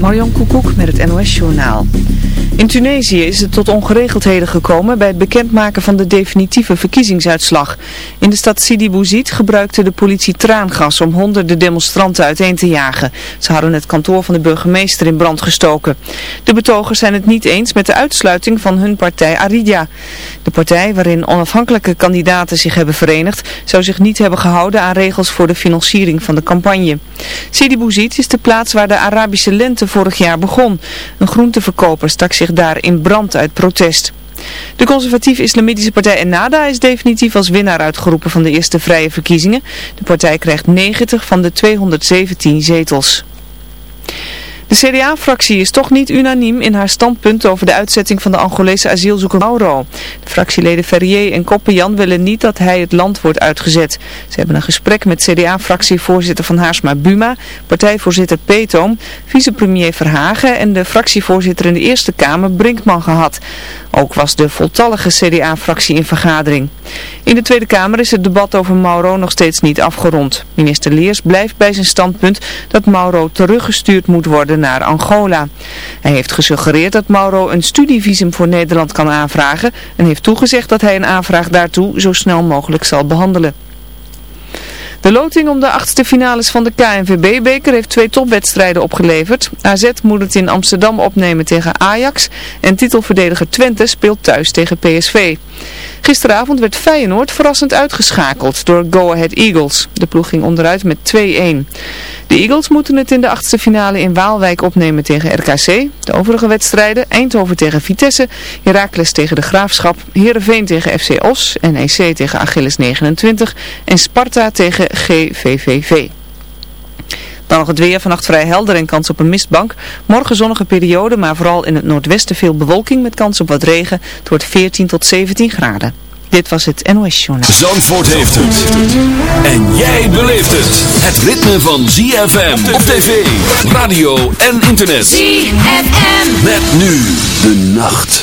Marion Koekoek met het NOS Journaal. In Tunesië is het tot ongeregeldheden gekomen bij het bekendmaken van de definitieve verkiezingsuitslag. In de stad Sidi Bouzid gebruikte de politie traangas om honderden demonstranten uiteen te jagen. Ze hadden het kantoor van de burgemeester in brand gestoken. De betogers zijn het niet eens met de uitsluiting van hun partij Aridia. De partij waarin onafhankelijke kandidaten zich hebben verenigd zou zich niet hebben gehouden aan regels voor de financiering van de campagne. Sidi Bouzid is de plaats waar de Arabische lente vorig jaar begon. Een groenteverkoper stak zich daar in brand uit protest. De conservatief-islamitische partij Ennada is definitief als winnaar uitgeroepen van de eerste vrije verkiezingen. De partij krijgt 90 van de 217 zetels. De CDA-fractie is toch niet unaniem in haar standpunt over de uitzetting van de Angolese asielzoeker Mauro. De fractieleden Ferrier en Koppenjan willen niet dat hij het land wordt uitgezet. Ze hebben een gesprek met CDA-fractievoorzitter Van Haarsma Buma, partijvoorzitter Peetoom, vicepremier Verhagen en de fractievoorzitter in de Eerste Kamer Brinkman gehad. Ook was de voltallige CDA-fractie in vergadering. In de Tweede Kamer is het debat over Mauro nog steeds niet afgerond. Minister Leers blijft bij zijn standpunt dat Mauro teruggestuurd moet worden naar Angola. Hij heeft gesuggereerd dat Mauro een studievisum voor Nederland kan aanvragen en heeft toegezegd dat hij een aanvraag daartoe zo snel mogelijk zal behandelen. De loting om de achtste finales van de KNVB-beker heeft twee topwedstrijden opgeleverd. AZ moet het in Amsterdam opnemen tegen Ajax en titelverdediger Twente speelt thuis tegen PSV. Gisteravond werd Feyenoord verrassend uitgeschakeld door Go Ahead Eagles. De ploeg ging onderuit met 2-1. De Eagles moeten het in de achtste finale in Waalwijk opnemen tegen RKC. De overige wedstrijden Eindhoven tegen Vitesse, Heracles tegen de Graafschap, Heerenveen tegen FC Os, NEC tegen Achilles 29 en Sparta tegen GVVV. Dan nog het weer, vannacht vrij helder en kans op een mistbank. Morgen zonnige periode, maar vooral in het noordwesten veel bewolking met kans op wat regen. Het wordt 14 tot 17 graden. Dit was het NOS Journal. Zandvoort heeft het. En jij beleeft het. Het ritme van ZFM op tv, radio en internet. ZFM. Met nu de nacht.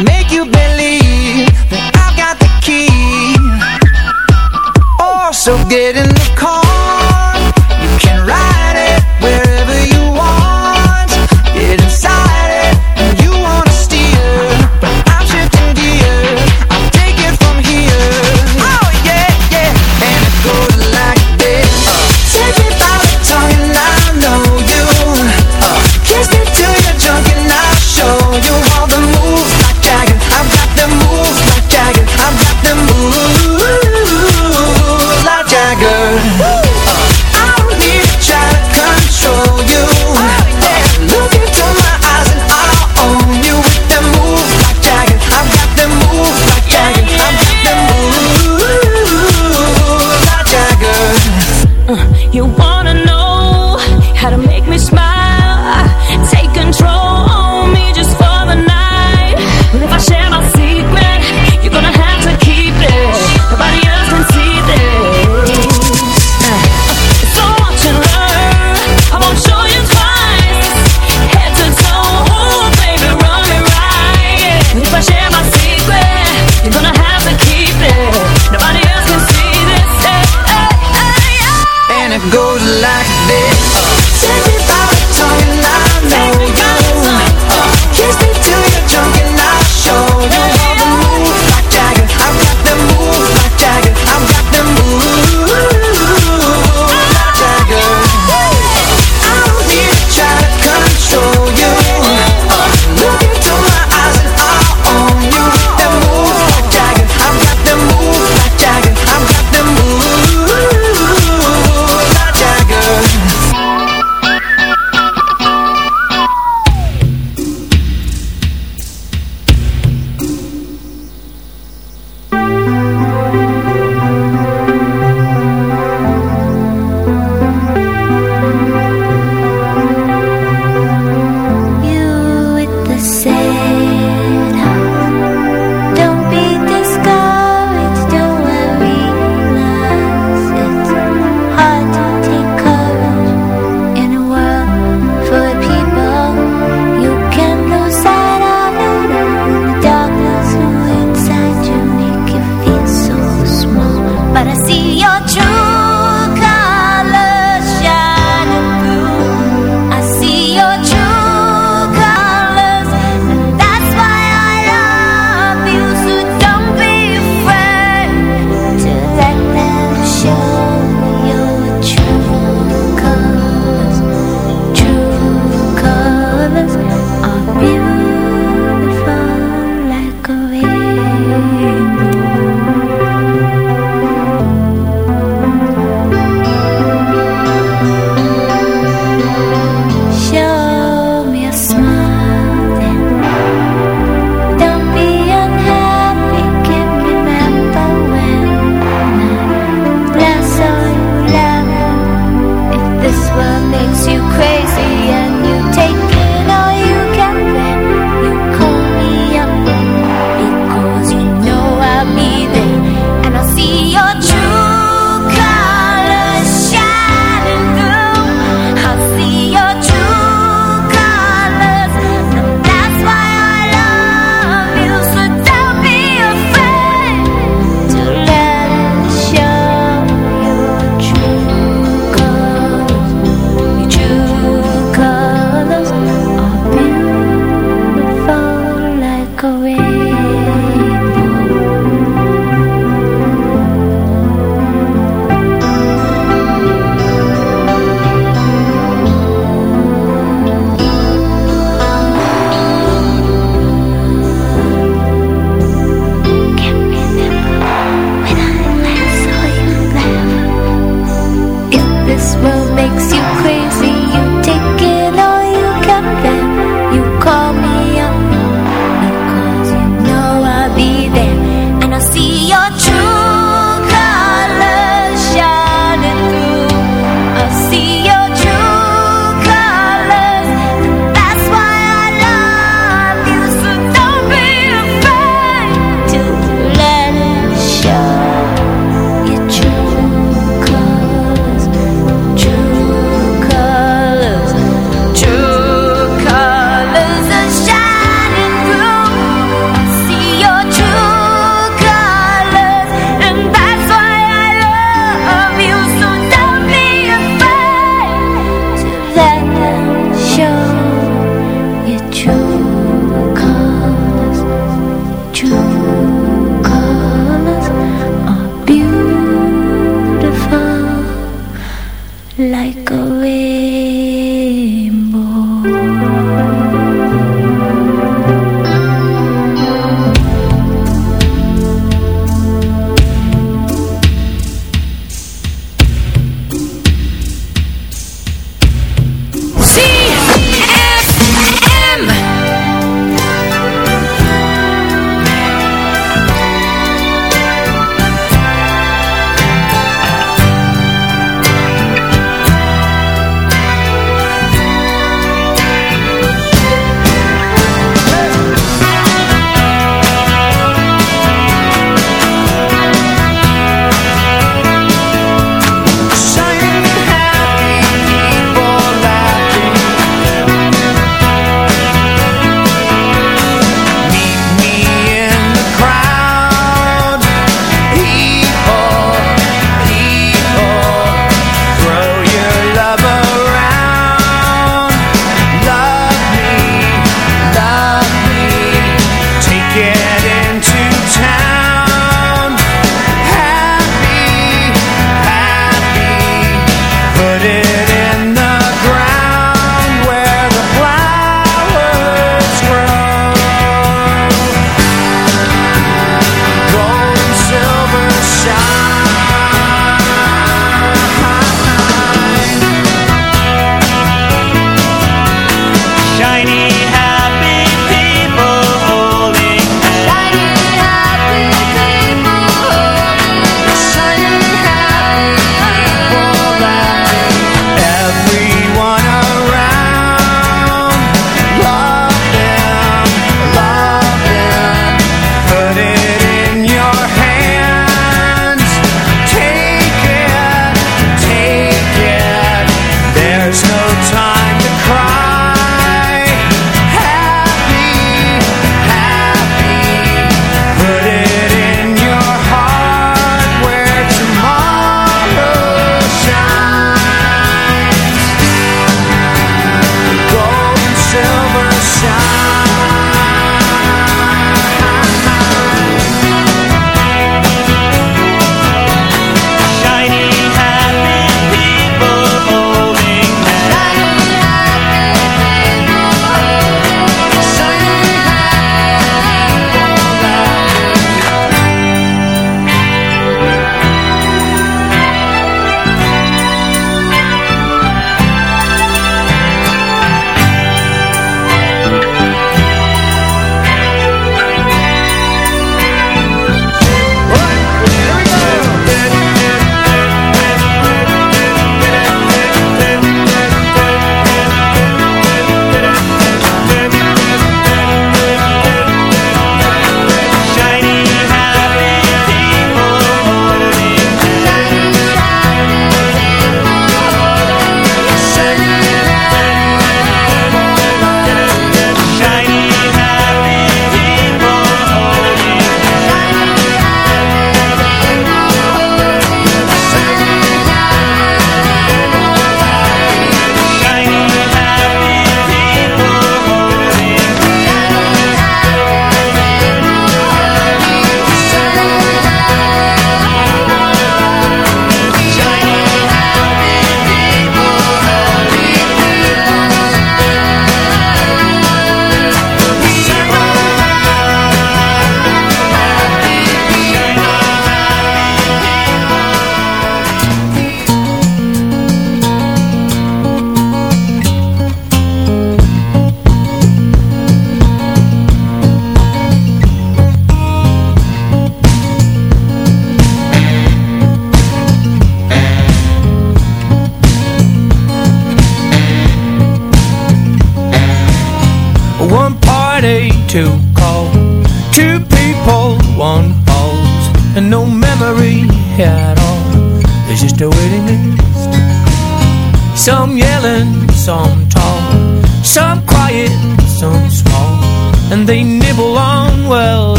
Make you believe that I've got the key. Oh, so get in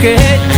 took it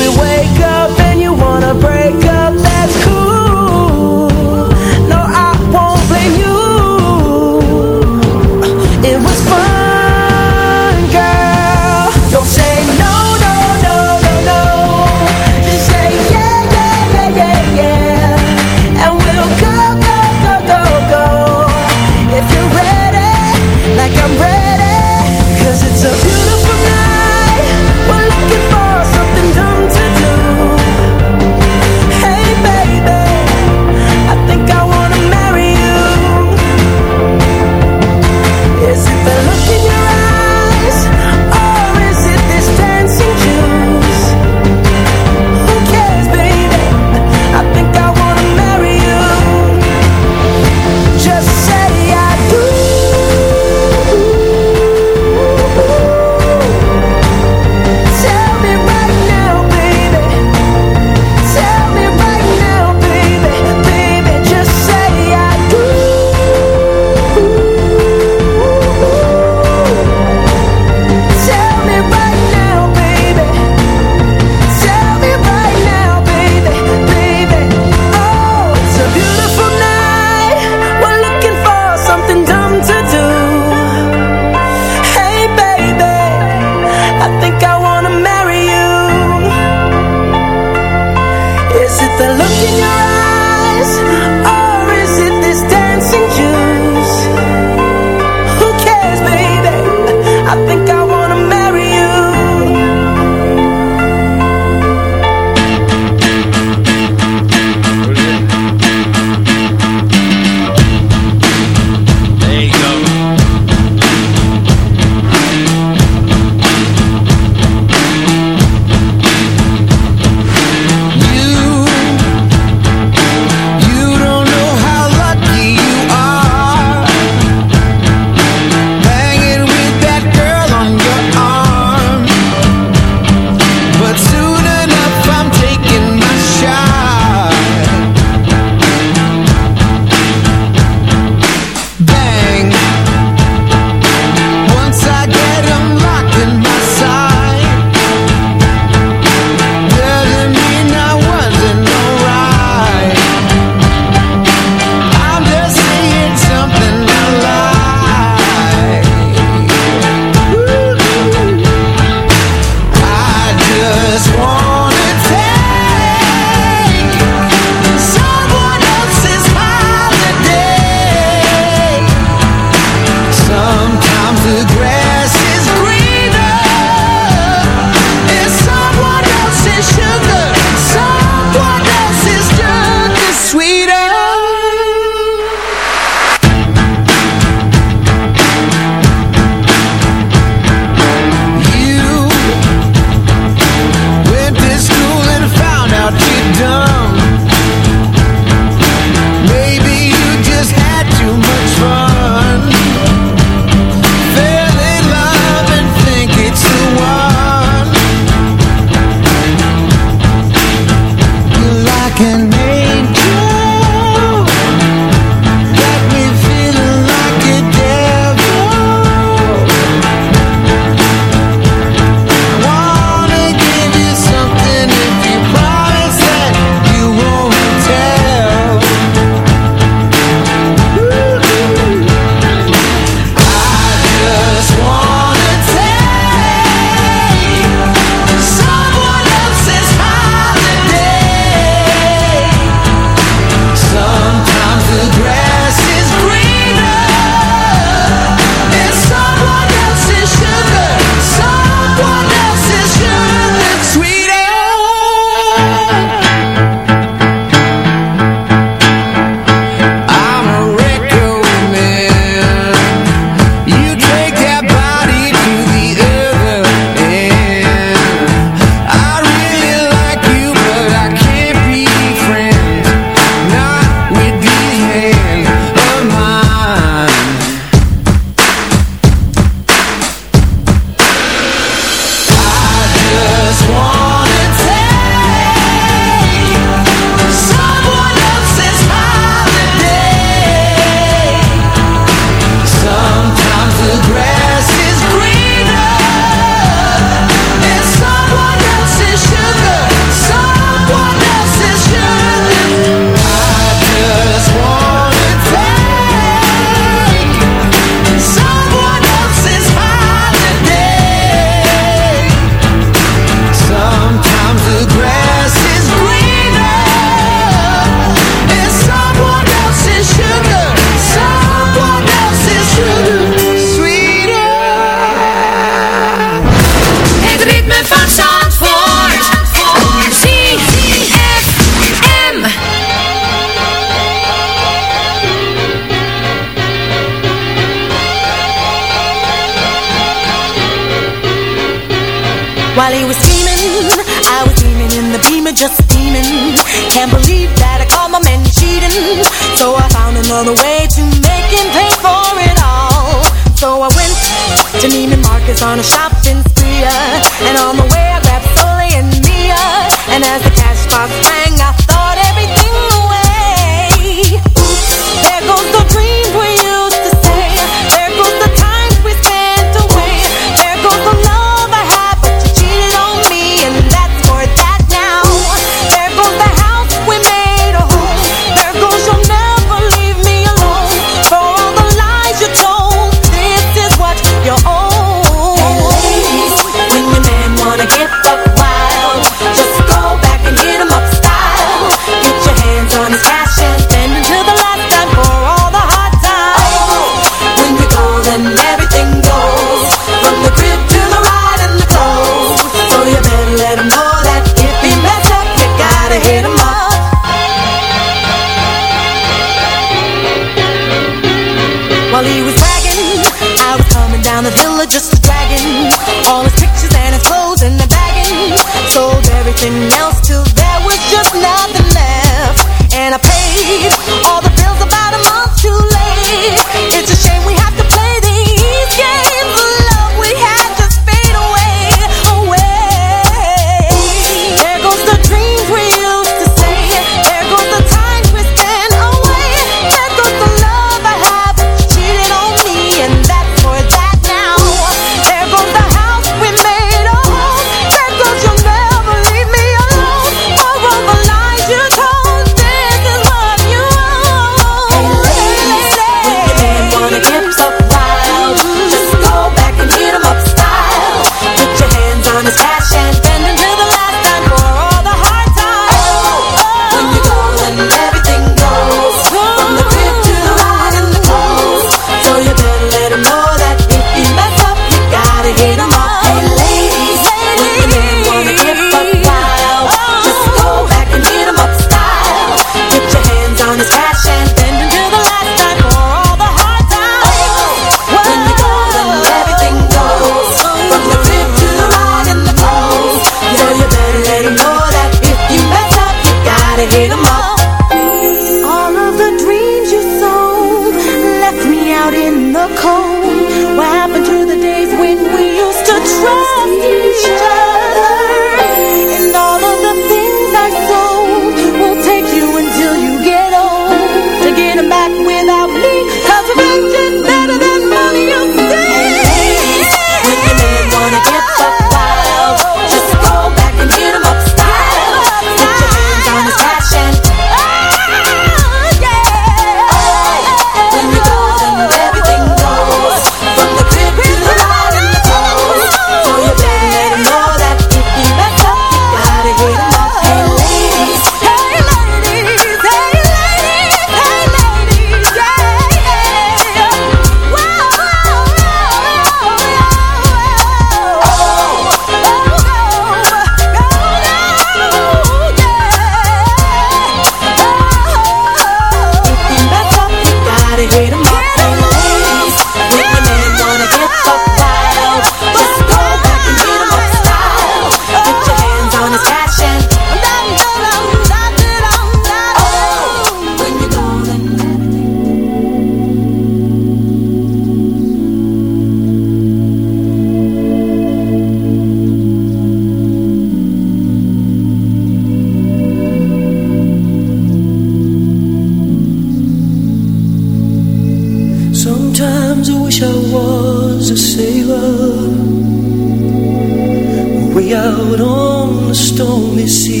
out on the stormy sea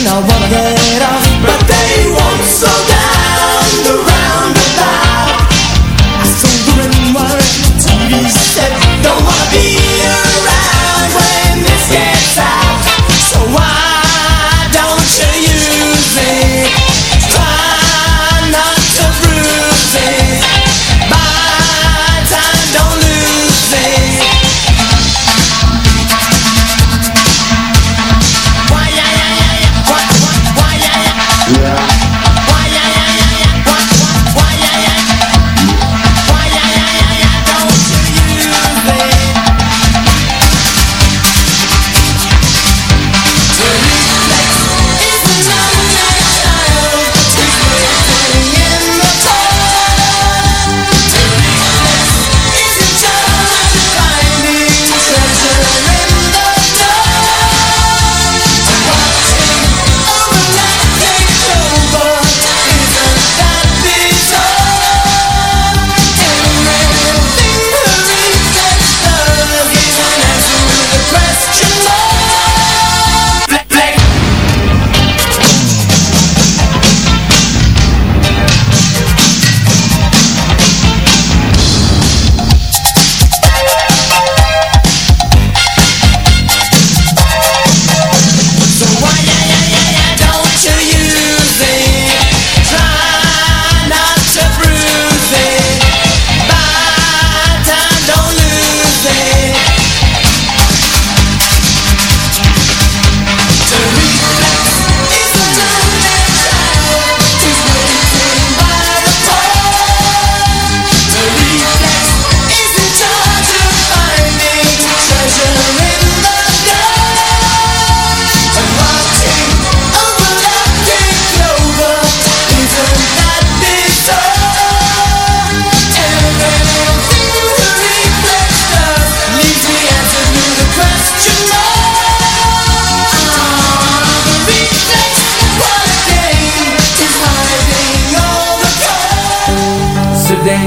I wanna get off But they won't So.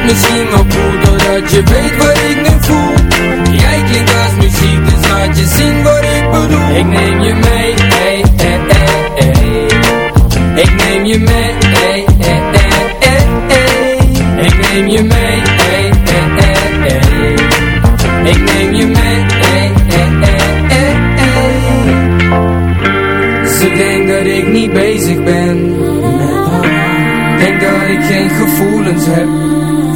Ik lijk misschien wel cool Doordat je weet wat ik nu voel Jij klinkt als muziek Dus laat je zien wat ik bedoel Ik neem je mee ey, ey, ey, ey. Ik neem je mee ey, ey, ey, ey, ey. Ik neem je mee. Ik neem je mee. Ze denkt dat ik niet bezig ben Denk dat ik geen gevoelens heb